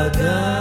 ada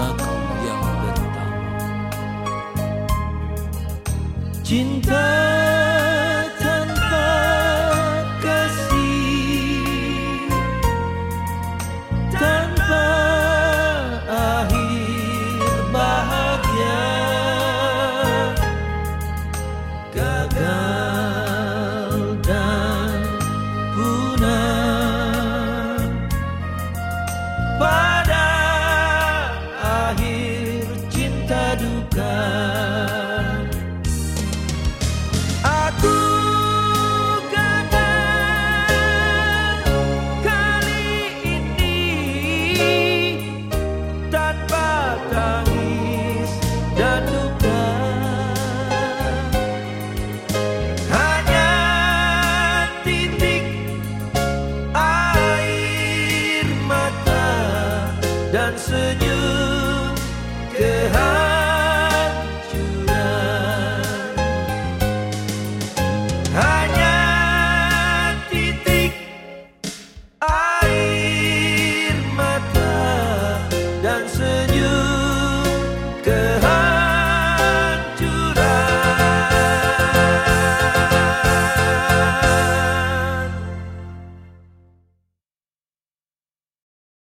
cintaku yang pertama cinta dan senyum kehancuran